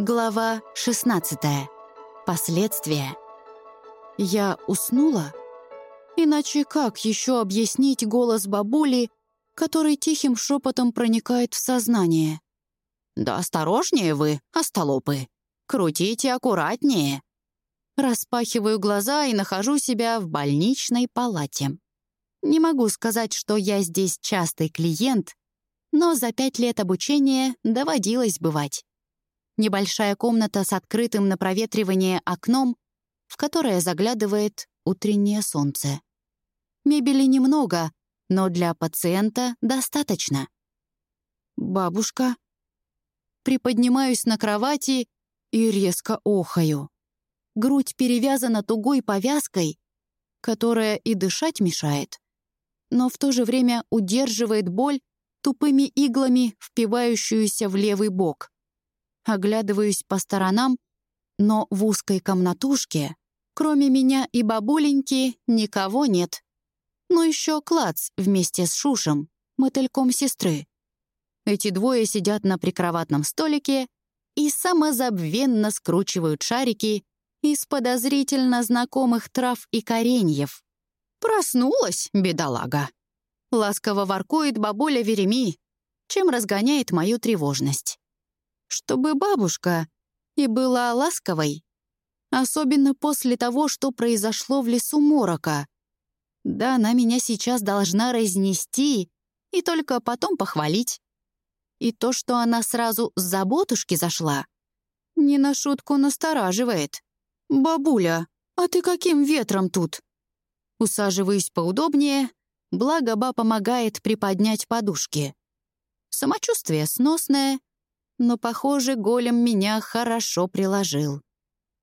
Глава 16. Последствия. Я уснула? Иначе как еще объяснить голос бабули, который тихим шепотом проникает в сознание? «Да осторожнее вы, остолопы! Крутите аккуратнее!» Распахиваю глаза и нахожу себя в больничной палате. Не могу сказать, что я здесь частый клиент, но за пять лет обучения доводилось бывать небольшая комната с открытым на проветривание окном, в которое заглядывает утреннее солнце. Мебели немного, но для пациента достаточно. «Бабушка?» Приподнимаюсь на кровати и резко охаю. Грудь перевязана тугой повязкой, которая и дышать мешает, но в то же время удерживает боль тупыми иглами, впивающуюся в левый бок. Оглядываюсь по сторонам, но в узкой комнатушке, кроме меня и бабуленьки, никого нет. Но еще Клац вместе с Шушем, мотыльком сестры. Эти двое сидят на прикроватном столике и самозабвенно скручивают шарики из подозрительно знакомых трав и кореньев. «Проснулась, бедолага!» Ласково воркует бабуля Вереми, чем разгоняет мою тревожность чтобы бабушка и была ласковой, особенно после того, что произошло в лесу Морока. Да, она меня сейчас должна разнести и только потом похвалить. И то, что она сразу с заботушки зашла, не на шутку настораживает. «Бабуля, а ты каким ветром тут?» Усаживаюсь поудобнее, благо ба помогает приподнять подушки. Самочувствие сносное, но, похоже, голем меня хорошо приложил.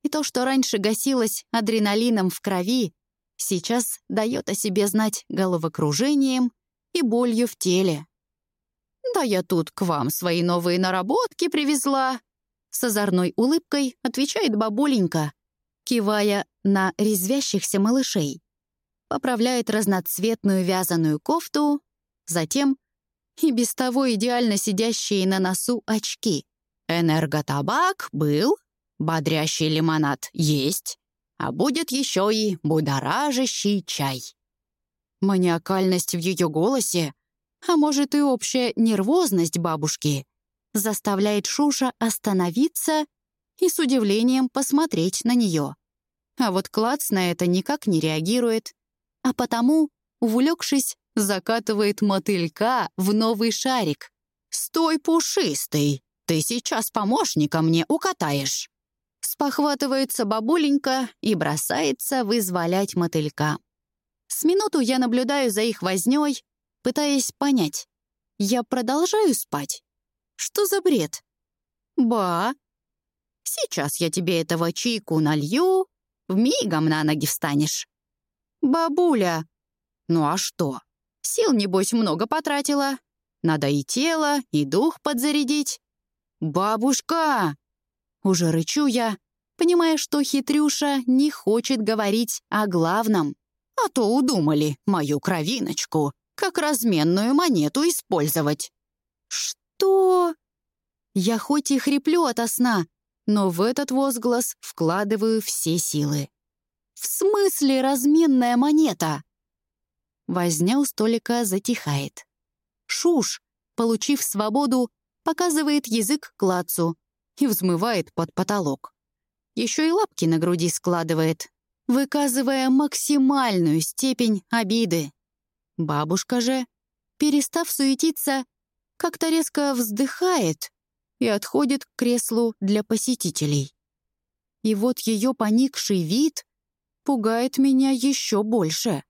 И то, что раньше гасилось адреналином в крови, сейчас дает о себе знать головокружением и болью в теле. «Да я тут к вам свои новые наработки привезла», с озорной улыбкой отвечает бабуленька, кивая на резвящихся малышей. Поправляет разноцветную вязаную кофту, затем и без того идеально сидящие на носу очки. Энерготабак был, бодрящий лимонад есть, а будет еще и будоражащий чай. Маниакальность в ее голосе, а может и общая нервозность бабушки, заставляет Шуша остановиться и с удивлением посмотреть на нее. А вот Клац на это никак не реагирует, а потому, увлекшись, закатывает мотылька в новый шарик. «Стой, пушистый! Ты сейчас помощника мне укатаешь!» Спохватывается бабуленька и бросается вызволять мотылька. С минуту я наблюдаю за их вознёй, пытаясь понять. Я продолжаю спать? Что за бред? Ба. Сейчас я тебе этого чайку налью, мигом на ноги встанешь. Бабуля. Ну а что? Сил, небось, много потратила. Надо и тело, и дух подзарядить. «Бабушка!» Уже рычу я, понимая, что хитрюша не хочет говорить о главном. А то удумали мою кровиночку как разменную монету использовать. «Что?» Я хоть и хриплю ото сна, но в этот возглас вкладываю все силы. «В смысле разменная монета?» Возня у столика затихает. Шуш, получив свободу, показывает язык клацу и взмывает под потолок. Еще и лапки на груди складывает, выказывая максимальную степень обиды. Бабушка же, перестав суетиться, как-то резко вздыхает и отходит к креслу для посетителей. И вот ее поникший вид пугает меня еще больше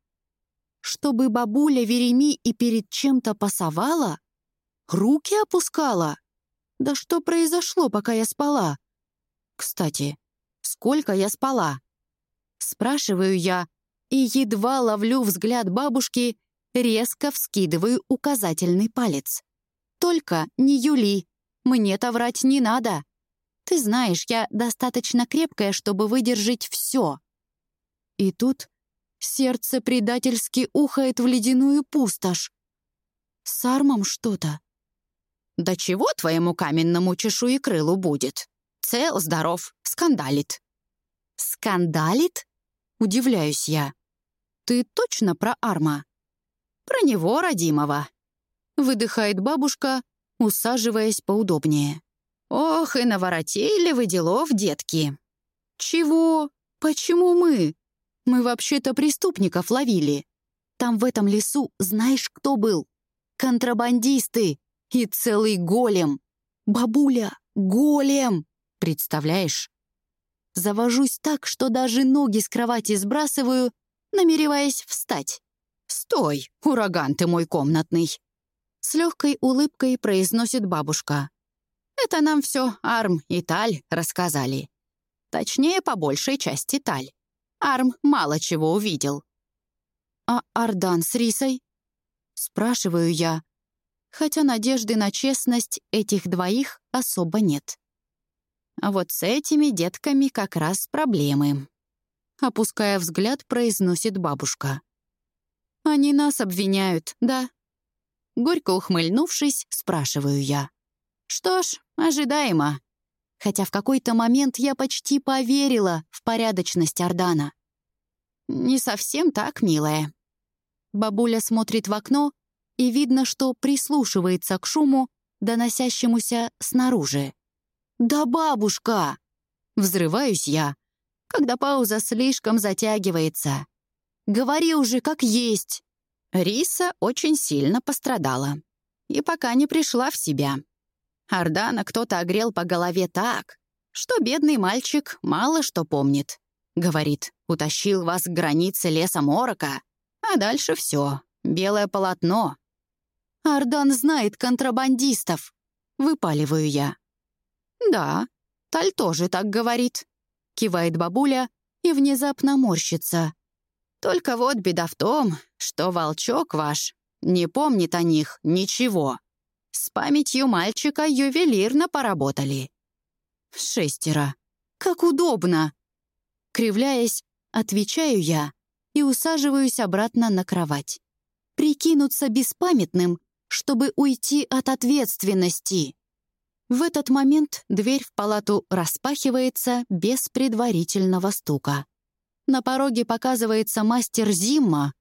чтобы бабуля Вереми и перед чем-то пасовала? Руки опускала? Да что произошло, пока я спала? Кстати, сколько я спала? Спрашиваю я, и едва ловлю взгляд бабушки, резко вскидываю указательный палец. Только не Юли, мне-то врать не надо. Ты знаешь, я достаточно крепкая, чтобы выдержать все. И тут Сердце предательски ухает в ледяную пустошь. С армом что-то. «Да чего твоему каменному чешуекрылу будет? Цел, здоров, скандалит». «Скандалит?» — удивляюсь я. «Ты точно про Арма?» «Про него, родимого», — выдыхает бабушка, усаживаясь поудобнее. «Ох, и наворотили вы делов, детки!» «Чего? Почему мы? Мы вообще-то преступников ловили. Там в этом лесу знаешь, кто был? Контрабандисты и целый голем. Бабуля, голем! Представляешь? Завожусь так, что даже ноги с кровати сбрасываю, намереваясь встать. «Стой, ураган ты мой комнатный!» С легкой улыбкой произносит бабушка. «Это нам все Арм и Таль рассказали. Точнее, по большей части Таль. Арм мало чего увидел. «А Ардан с Рисой?» Спрашиваю я, хотя надежды на честность этих двоих особо нет. А вот с этими детками как раз проблемы. Опуская взгляд, произносит бабушка. «Они нас обвиняют, да?» Горько ухмыльнувшись, спрашиваю я. «Что ж, ожидаемо. Хотя в какой-то момент я почти поверила в порядочность Ордана. Не совсем так, милая. Бабуля смотрит в окно, и видно, что прислушивается к шуму, доносящемуся снаружи. «Да бабушка!» Взрываюсь я, когда пауза слишком затягивается. «Говори уже как есть!» Риса очень сильно пострадала и пока не пришла в себя. Ардана кто-то огрел по голове так, что бедный мальчик мало что помнит. Говорит, утащил вас к границе леса Морока, а дальше все, белое полотно. Ардан знает контрабандистов. Выпаливаю я. Да, Таль тоже так говорит. Кивает бабуля и внезапно морщится. Только вот беда в том, что волчок ваш не помнит о них ничего. С памятью мальчика ювелирно поработали. Шестеро. Как удобно. Кривляясь, отвечаю я и усаживаюсь обратно на кровать. Прикинуться беспамятным, чтобы уйти от ответственности. В этот момент дверь в палату распахивается без предварительного стука. На пороге показывается мастер Зимма,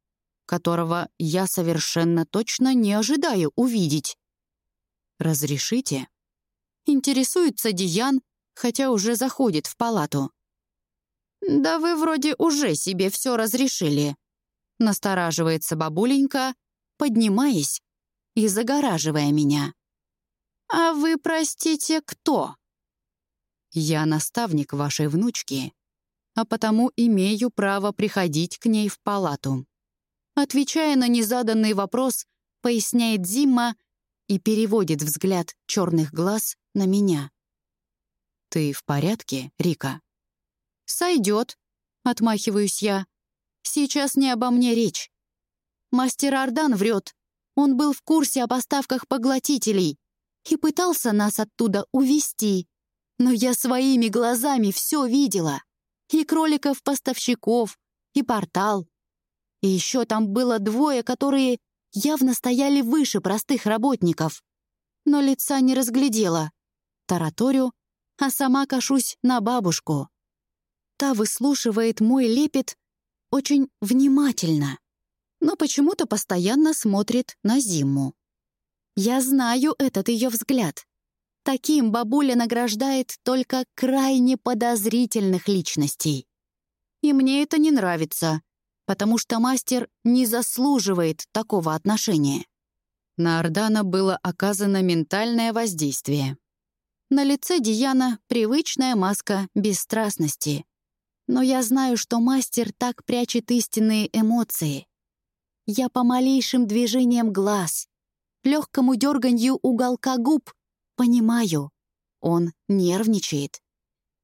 которого я совершенно точно не ожидаю увидеть. «Разрешите?» Интересуется Диан, хотя уже заходит в палату. «Да вы вроде уже себе все разрешили», — настораживается бабуленька, поднимаясь и загораживая меня. «А вы, простите, кто?» «Я наставник вашей внучки, а потому имею право приходить к ней в палату». Отвечая на незаданный вопрос, поясняет Зимма и переводит взгляд черных глаз на меня. «Ты в порядке, Рика?» «Сойдет», — отмахиваюсь я. «Сейчас не обо мне речь. Мастер Ардан врет. Он был в курсе о поставках поглотителей и пытался нас оттуда увести. Но я своими глазами все видела. И кроликов-поставщиков, и портал. И еще там было двое, которые явно стояли выше простых работников. Но лица не разглядела. Тараторю, а сама кашусь на бабушку. Та выслушивает мой лепет очень внимательно, но почему-то постоянно смотрит на Зиму. Я знаю этот ее взгляд. Таким бабуля награждает только крайне подозрительных личностей. И мне это не нравится, потому что мастер не заслуживает такого отношения. На Ордана было оказано ментальное воздействие. На лице Диана привычная маска бесстрастности. Но я знаю, что мастер так прячет истинные эмоции. Я по малейшим движениям глаз, легкому дерганью уголка губ понимаю, он нервничает.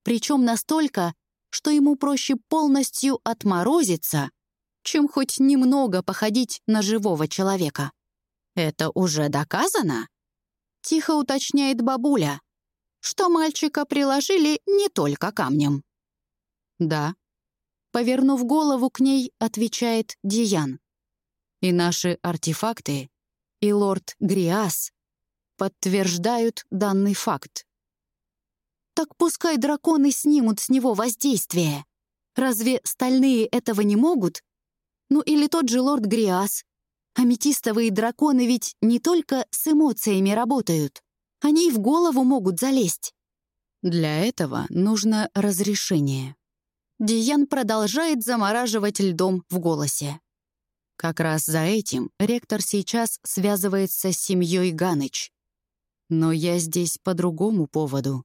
Причем настолько, что ему проще полностью отморозиться, чем хоть немного походить на живого человека. «Это уже доказано?» — тихо уточняет бабуля, что мальчика приложили не только камнем. «Да». Повернув голову к ней, отвечает Диан. «И наши артефакты, и лорд Гриас подтверждают данный факт». Так пускай драконы снимут с него воздействие. Разве стальные этого не могут? Ну или тот же лорд Гриас. Аметистовые драконы ведь не только с эмоциями работают. Они и в голову могут залезть. Для этого нужно разрешение. Диан продолжает замораживать льдом в голосе. Как раз за этим ректор сейчас связывается с семьей Ганыч. Но я здесь по другому поводу.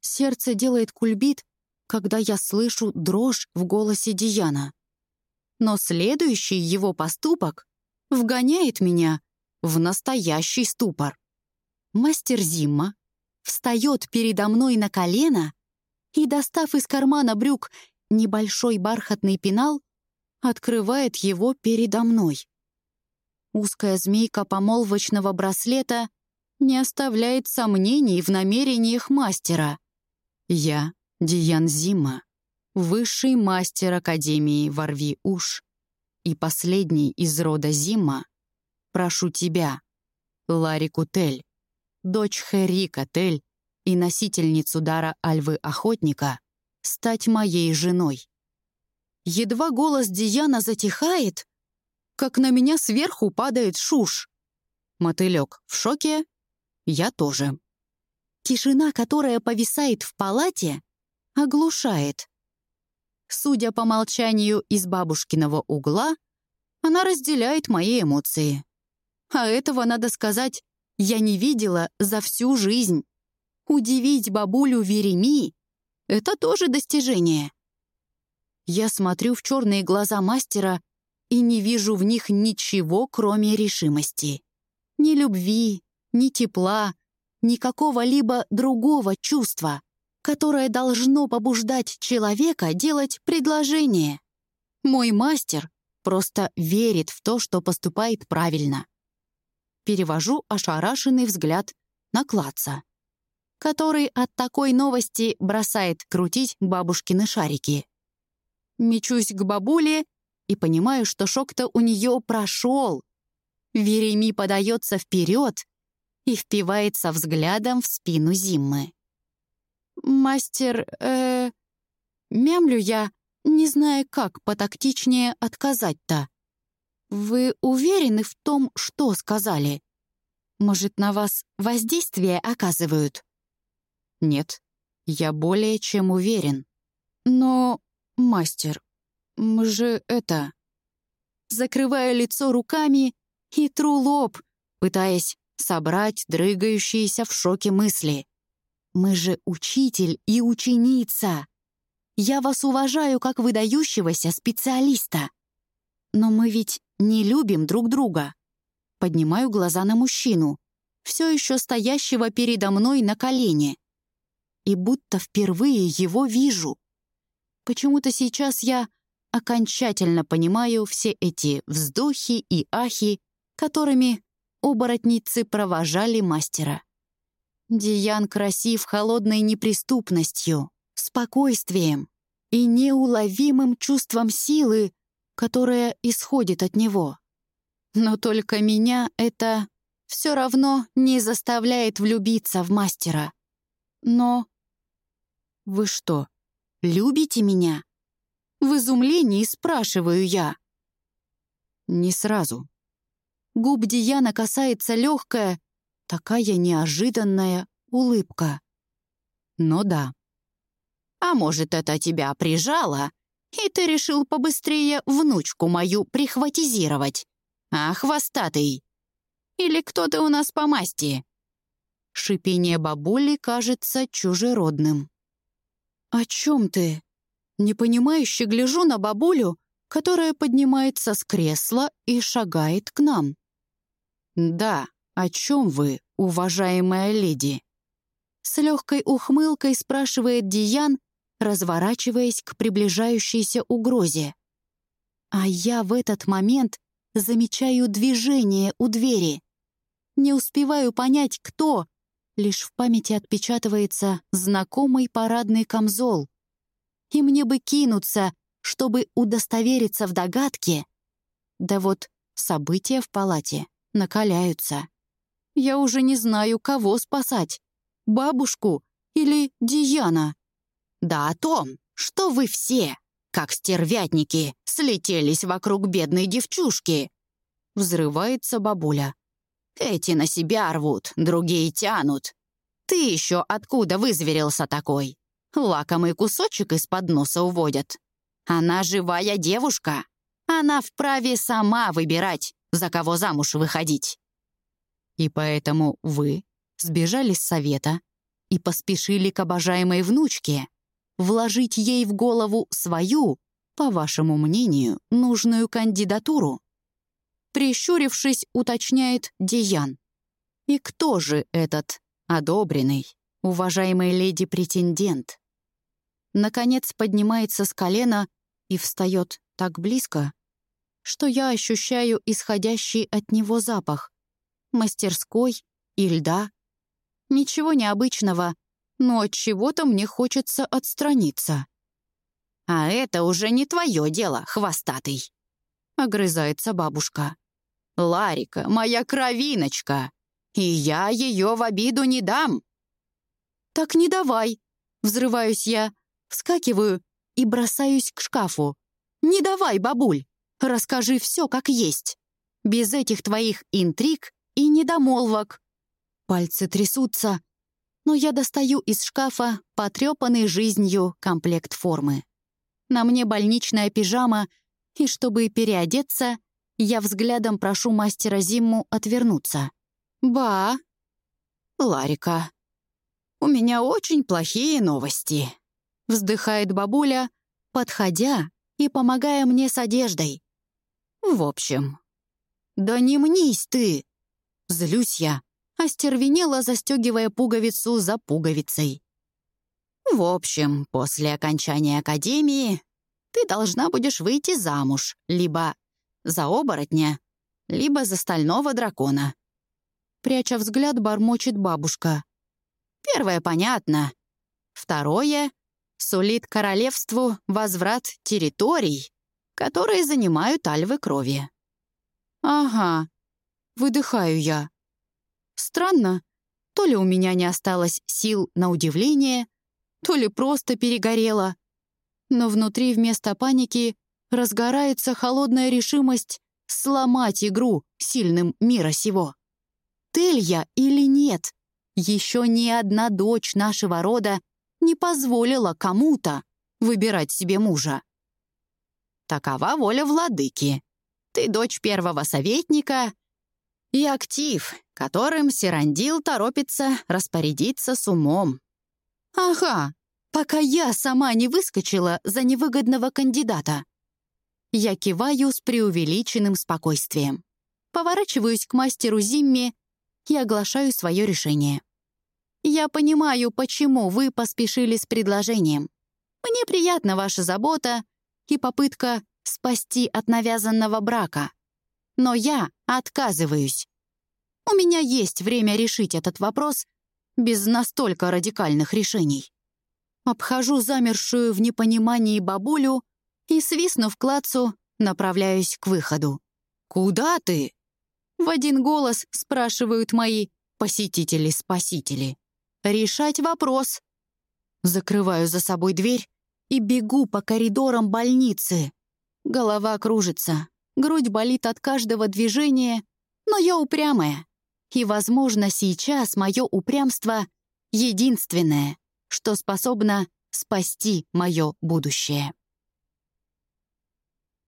Сердце делает кульбит, когда я слышу дрожь в голосе Диана. Но следующий его поступок вгоняет меня в настоящий ступор. Мастер Зимма встает передо мной на колено и, достав из кармана брюк небольшой бархатный пенал, открывает его передо мной. Узкая змейка помолвочного браслета не оставляет сомнений в намерениях мастера. Я, Диан Зима, высший мастер Академии Ворви Уж и последний из рода Зима, прошу тебя, Ларри Кутель, дочь Хэри Котель и носительницу дара Альвы-Охотника, стать моей женой. Едва голос Диана затихает, как на меня сверху падает шуш. Мотылек в шоке, я тоже. Тишина, которая повисает в палате, оглушает. Судя по молчанию из бабушкиного угла, она разделяет мои эмоции. А этого, надо сказать, я не видела за всю жизнь. Удивить бабулю Вереми — это тоже достижение. Я смотрю в черные глаза мастера и не вижу в них ничего, кроме решимости. Ни любви, ни тепла, ни какого-либо другого чувства, которое должно побуждать человека делать предложение. Мой мастер просто верит в то, что поступает правильно. Перевожу ошарашенный взгляд на Клаца, который от такой новости бросает крутить бабушкины шарики. Мечусь к бабуле и понимаю, что шок-то у нее прошел. Вереми подается вперед и впивается взглядом в спину Зиммы. «Мастер, э...» Мямлю я, не зная, как потактичнее отказать-то. «Вы уверены в том, что сказали? Может, на вас воздействие оказывают?» «Нет, я более чем уверен. Но «Мастер, мы же это...» Закрываю лицо руками и тру лоб, пытаясь собрать дрыгающиеся в шоке мысли. «Мы же учитель и ученица. Я вас уважаю как выдающегося специалиста. Но мы ведь не любим друг друга». Поднимаю глаза на мужчину, все еще стоящего передо мной на колене. И будто впервые его вижу. Почему-то сейчас я окончательно понимаю все эти вздохи и ахи, которыми оборотницы провожали мастера. Диан красив холодной неприступностью, спокойствием и неуловимым чувством силы, которое исходит от него. Но только меня это все равно не заставляет влюбиться в мастера. Но... Вы что, Любите меня?» В изумлении спрашиваю я. Не сразу. Губ Диана касается легкая, такая неожиданная улыбка. Но да. «А может, это тебя прижало, и ты решил побыстрее внучку мою прихватизировать? А, хвостатый! Или кто ты у нас по масти?» Шипение бабули кажется чужеродным. «О чем ты?» Непонимающе гляжу на бабулю, которая поднимается с кресла и шагает к нам. «Да, о чем вы, уважаемая леди?» С легкой ухмылкой спрашивает Диан, разворачиваясь к приближающейся угрозе. А я в этот момент замечаю движение у двери. Не успеваю понять, кто, Лишь в памяти отпечатывается знакомый парадный камзол. И мне бы кинуться, чтобы удостовериться в догадке. Да вот события в палате накаляются. Я уже не знаю, кого спасать. Бабушку или Диана? Да о том, что вы все, как стервятники, слетелись вокруг бедной девчушки. Взрывается бабуля. Эти на себя рвут, другие тянут. Ты еще откуда вызверился такой? Лакомый кусочек из-под носа уводят. Она живая девушка. Она вправе сама выбирать, за кого замуж выходить. И поэтому вы сбежали с совета и поспешили к обожаемой внучке, вложить ей в голову свою, по вашему мнению, нужную кандидатуру. Прищурившись, уточняет Диан. И кто же этот одобренный, уважаемый леди-претендент? Наконец поднимается с колена и встает так близко, что я ощущаю исходящий от него запах. Мастерской и льда. Ничего необычного, но от чего-то мне хочется отстраниться. «А это уже не твое дело, хвостатый», — огрызается бабушка. «Ларика, моя кровиночка, и я ее в обиду не дам». «Так не давай», — взрываюсь я, вскакиваю и бросаюсь к шкафу. «Не давай, бабуль, расскажи все как есть, без этих твоих интриг и недомолвок». Пальцы трясутся, но я достаю из шкафа потрепанный жизнью комплект формы. На мне больничная пижама, и чтобы переодеться, я взглядом прошу мастера Зимму отвернуться. «Ба!» «Ларика, у меня очень плохие новости», — вздыхает бабуля, подходя и помогая мне с одеждой. «В общем...» «Да не мнись ты!» Злюсь я, остервенела, застегивая пуговицу за пуговицей. В общем, после окончания академии ты должна будешь выйти замуж либо за оборотня, либо за стального дракона. Пряча взгляд, бормочет бабушка. Первое понятно. Второе сулит королевству возврат территорий, которые занимают альвы крови. Ага, выдыхаю я. Странно, то ли у меня не осталось сил на удивление, то ли просто перегорела. Но внутри вместо паники разгорается холодная решимость сломать игру сильным мира сего. Телья или нет, еще ни одна дочь нашего рода не позволила кому-то выбирать себе мужа. Такова воля владыки. Ты дочь первого советника и актив, которым Сирандил торопится распорядиться с умом. Ага, пока я сама не выскочила за невыгодного кандидата. Я киваю с преувеличенным спокойствием. Поворачиваюсь к мастеру Зимме и оглашаю свое решение. Я понимаю, почему вы поспешили с предложением. Мне приятна ваша забота и попытка спасти от навязанного брака. Но я отказываюсь. У меня есть время решить этот вопрос без настолько радикальных решений. Обхожу замершую в непонимании бабулю и, свистнув клацу, направляюсь к выходу. «Куда ты?» В один голос спрашивают мои посетители-спасители. «Решать вопрос». Закрываю за собой дверь и бегу по коридорам больницы. Голова кружится, грудь болит от каждого движения, но я упрямая. И, возможно, сейчас мое упрямство — единственное, что способно спасти мое будущее.